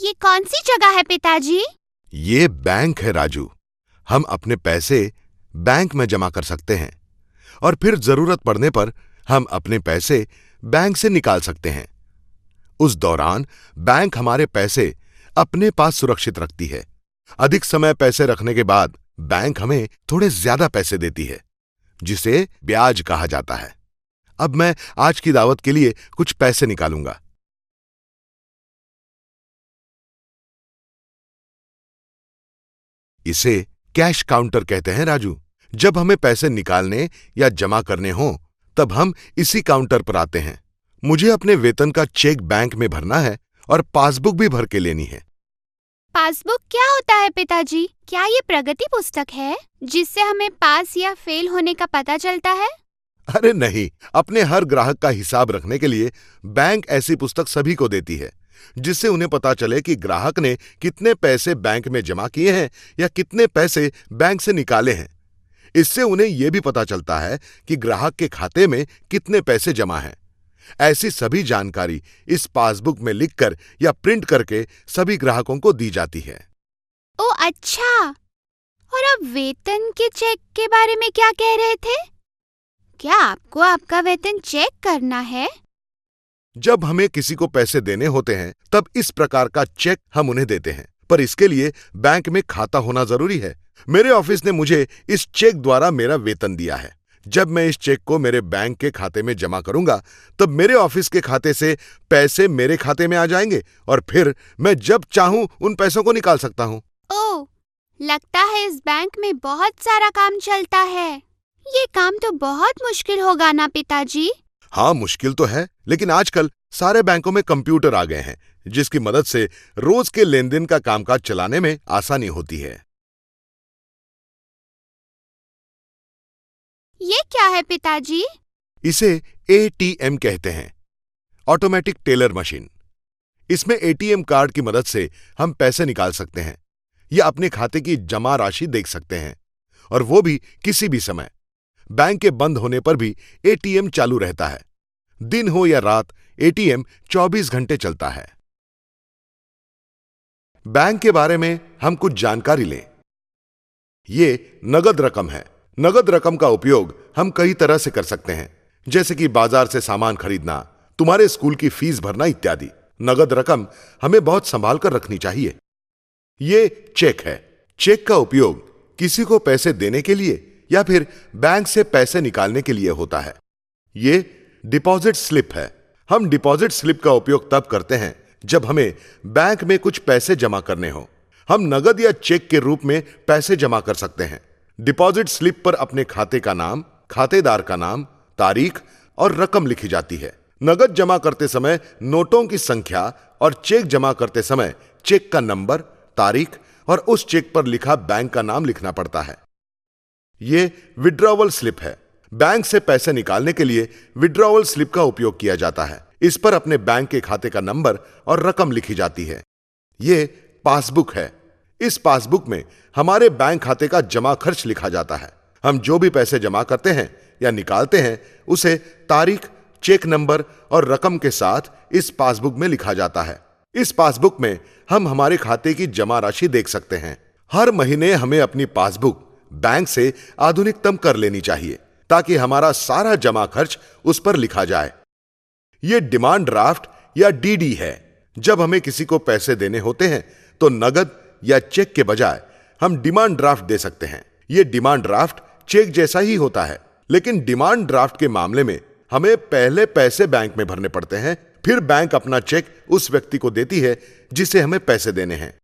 ये कौन सी जगह है पिताजी? ये बैंक है, राजू। हम अपने पैसे बैंक में जमा कर सकते हैं और फिर ज़रूरत पड़ने पर हम अपने पैसे बैंक से निकाल सकते हैं। उस दौरान बैंक हमारे पैसे अपने पास सुरक्षित रखती है। अधिक समय पैसे रखने के बाद बैंक हमें थोड़े ज़्यादा पैसे देती है, जिसे ब्याज कहा जाता है। अब मैं आज की दावत के लिए कुछ पैसे निकालूँगा। इसे कैश काउंटर कहते हैं राजू। जब हमें पैसे निकालने या जमा करने हो तब हम इसी काउंटर पर आते हैं। मुझे अपने वेतन का चेक बैंक में भरना है और पासबुक भी भर के लेनी है। पासबुक क्या होता है पिताजी? क्या ये प्रगति पुस्तक है जिससे हमें पास या फेल होने का पता चलता है? अरे नहीं अपने हर ग्राहक का हिसाब रखने के लिए बैंक ऐसी पुस्तक सभी को देती है। जिससे उन्हें पता चले कि ग्राहक ने कितने पैसे बैंक में जमा किए हैं या कितने पैसे बैंक से निकाले हैं। इससे उन्हें यह भी पता चलता है कि ग्राहक के खाते में कितने पैसे जमा हैं। ऐसी सभी जानकारी इस पासबुक में लिखकर या प्रिंट करके सभी ग्राहकों को दी जाती है। ओ अच्छा! और अब वेतन के चेक के बारे में क्या कह रहे थे? क्या आपको आपका वेतन चेक करना है? जब हमें किसी को पैसे देने होते हैं, तब इस प्रकार का चेक हम उन्हें देते हैं। पर इसके लिए बैंक में खाता होना ज़रूरी है। मेरे ऑफ़िस ने मुझे इस चेक द्वारा मेरा वेतन दिया है। जब मैं इस चेक को मेरे बैंक के खाते में जमा करूँगा, तब मेरे ऑफ़िस के खाते से पैसे मेरे खाते में आ जाएँगे और फिर मैं जब चाहूँ, उन पैसों को निकाल सकता हूँ। ओ लगता है इस बैंक में बहुत सारा काम चलता है। ये काम तो बहुत मुश्किल होगा ना, पिताजी? हाँ मुश्किल तो है लेकिन आजकल सारे बैंकों में कंप्यूटर आ गए हैं जिसकी मदद से रोज के लेन देन का कामकाज चलाने में आसानी होती है। ये क्या है पिताजी? इसे एटीएम कहते हैं ऑटोमेटिक टेलर मशीन। इसमें एटीएम कार्ड की मदद से हम पैसे निकाल सकते हैं या अपने खाते की जमा राशि देख सकते हैं और वो भी किसी भी समय। बैंक के बंद होने पर भी एटीएम चालू रहता है। दिन हो या रात एटीएम 24 घंटे चलता है। बैंक के बारे में हम कुछ जानकारी लें। ये नगद रकम है। नगद रकम का उपयोग हम कई तरह से कर सकते हैं। जैसे कि बाज़ार से सामान खरीदना, तुम्हारे स्कूल की फ़ीस भरना इत्यादि। नगद रकम हमें बहुत संभाल कर रखनी चाहिए। ये चेक है। चेक का उपयोग किसी को पैसे देने के लिए या फिर बैंक से पैसे निकालने के लिए होता है। ये डिपॉजिट स्लिप है। हम डिपॉजिट स्लिप का उपयोग तब करते हैं जब हमें बैंक में कुछ पैसे जमा करने हो। हम नगद या चेक के रूप में पैसे जमा कर सकते हैं। डिपॉजिट स्लिप पर अपने खाते का नाम, खातेदार का नाम, तारीख और रकम लिखी जाती है। नगद जमा करते समय नोटों की संख्या और चेक जमा करते समय चेक का नंबर, तारीख और उस चेक पर लिखा बैंक का नाम लिखना पड़ता है। यह विड्रॉवल स्लिप है। बैंक से पैसे निकालने के लिए विड्रॉवल स्लिप का उपयोग किया जाता है। इस पर अपने बैंक के खाते का नंबर और रकम लिखी जाती है। यह पासबुक है। इस पासबुक में हमारे बैंक खाते का जमा खर्च लिखा जाता है। हम जो भी पैसे जमा करते हैं या निकालते हैं, उसे तारीख चेक नंबर और रकम के साथ इस पासबुक में लिखा जाता है। इस पासबुक में हम हमारे खाते की जमा राशि देख सकते हैं। हर महीने हमें अपनी पासबुक बैंक से आधुनिकतम कर लेनी चाहिए, ताकि हमारा सारा जमा खर्च उस पर लिखा जाए। यह डिमांड ड्राफ्ट या डीडी है। जब हमें किसी को पैसे देने होते हैं तो नगद या चेक के बजाय हम डिमांड ड्राफ्ट दे सकते हैं। यह डिमांड ड्राफ्ट चेक जैसा ही होता है, लेकिन डिमांड ड्राफ्ट के मामले में हमें पहले पैसे बैंक में भरने पड़ते हैं, फिर बैंक अपना चेक उस व्यक्ति को देती है जिसे हमें पैसे देने हैं।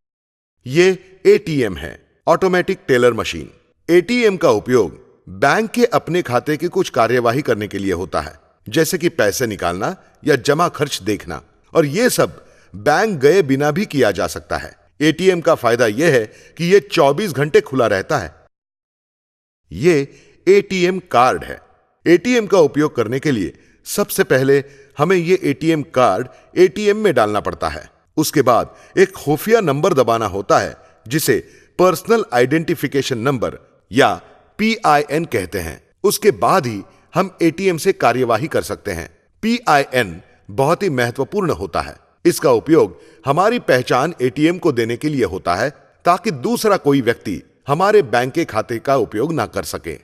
यह एटीएम है, ऑटोमेटिक टेलर मशीन। एटीएम का उपयोग बैंक के अपने खाते की कुछ कार्यवाही करने के लिए होता है, जैसे कि पैसे निकालना या जमा खर्च देखना। और यह सब बैंक गए बिना भी किया जा सकता है। एटीएम का फ़ायदा यह है कि यह 24 घंटे खुला रहता है। यह एटीएम कार्ड है। एटीएम का उपयोग करने के लिए सबसे पहले हमें यह एटीएम कार्ड एटीएम में डालना पड़ता है। उसके बाद एक खुफिया नंबर दबाना होता है, जिसे पर्सनल आइडेंटिफिकेशन नंबर या पीआईएन कहते हैं। उसके बाद ही हम एटीएम से कार्यवाही कर सकते हैं। पीआईएन बहुत ही महत्वपूर्ण होता है। इसका उपयोग हमारी पहचान एटीएम को देने के लिए होता है ताकि दूसरा कोई व्यक्ति हमारे बैंक के खाते का उपयोग ना कर सके।